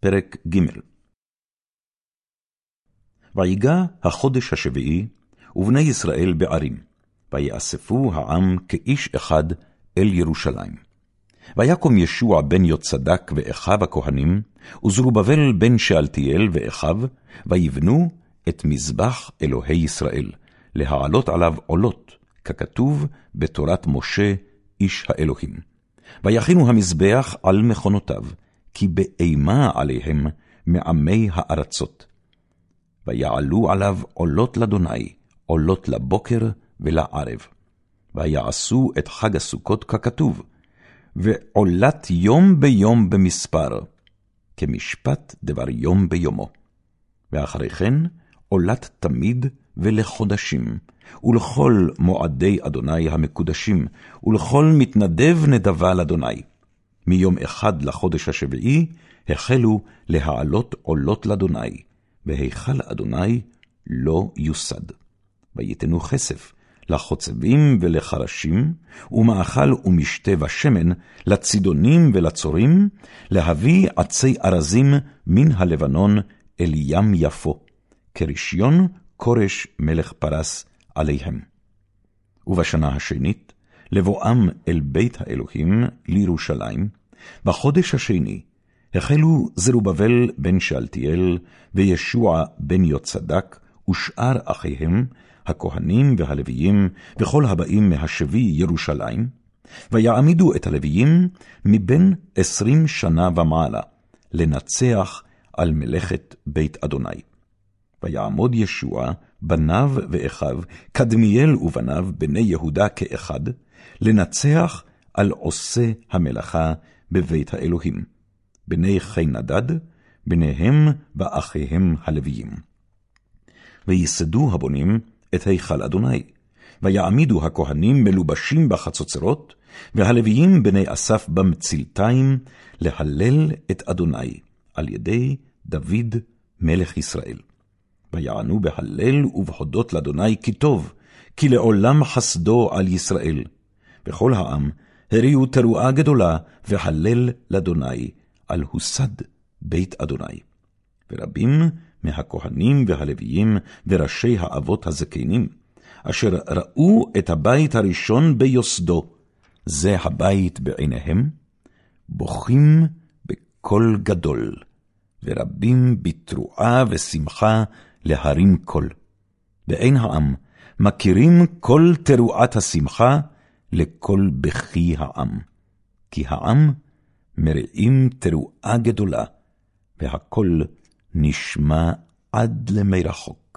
פרק ג' ויגע החודש השביעי, ובני ישראל בערים, ויאספו העם כאיש אחד אל ירושלים. ויקום ישוע בן יוצדק ואחיו הכהנים, וזרובבל בן שאלתיאל ואחיו, ויבנו את מזבח אלוהי ישראל, להעלות עליו עולות, ככתוב בתורת משה, איש האלוהים. ויכינו המזבח על מכונותיו, כי באימה עליהם מעמי הארצות. ויעלו עליו עולות לאדוני, עולות לבוקר ולערב. ויעשו את חג הסוכות ככתוב, ועולת יום ביום במספר, כמשפט דבר יום ביומו. ואחרי כן עולת תמיד ולחודשים, ולכל מועדי אדוני המקודשים, ולכל מתנדב נדבה לאדוני. מיום אחד לחודש השביעי, החלו להעלות עולות לאדוני, והיכל אדוני לא יוסד. ויתנו כסף לחוצבים ולחרשים, ומאכל ומשתה ושמן, לצידונים ולצורים, להביא עצי ארזים מן הלבנון אל ים יפו, כרישיון כורש מלך פרס עליהם. ובשנה השנית, לבואם אל בית האלוהים לירושלים, בחודש השני, החלו זרובבל בן שאלתיאל, וישוע בן יוצדק, ושאר אחיהם, הכהנים והלוויים, וכל הבאים מהשבי ירושלים, ויעמידו את הלוויים מבין עשרים שנה ומעלה, לנצח על מלאכת בית אדוני. ויעמוד ישוע, בניו ואחיו, קדמיאל ובניו, בני יהודה כאחד, לנצח על עושה המלאכה בבית האלוהים. בני חי נדד, בניהם ואחיהם הלוויים. וייסדו הבונים את היכל אדוני, ויעמידו הכהנים מלובשים בחצוצרות, והלוויים בני אסף במצלתיים, להלל את אדוני, על ידי דוד מלך ישראל. ויענו בהלל ובהודות לאדוני כי טוב, כי לעולם חסדו על ישראל. וכל העם הריעו תרועה גדולה, והלל לאדוני, על הוסד בית אדוני. ורבים מהכהנים והלוויים וראשי האבות הזקנים, אשר ראו את הבית הראשון ביוסדו, זה הבית בעיניהם, בוכים בקול גדול, ורבים בתרועה ושמחה להרים קול. ואין העם מכירים כל תרועת השמחה לכל בכי העם. כי העם מרעים תרועה גדולה, והקול נשמע עד למי רחוק.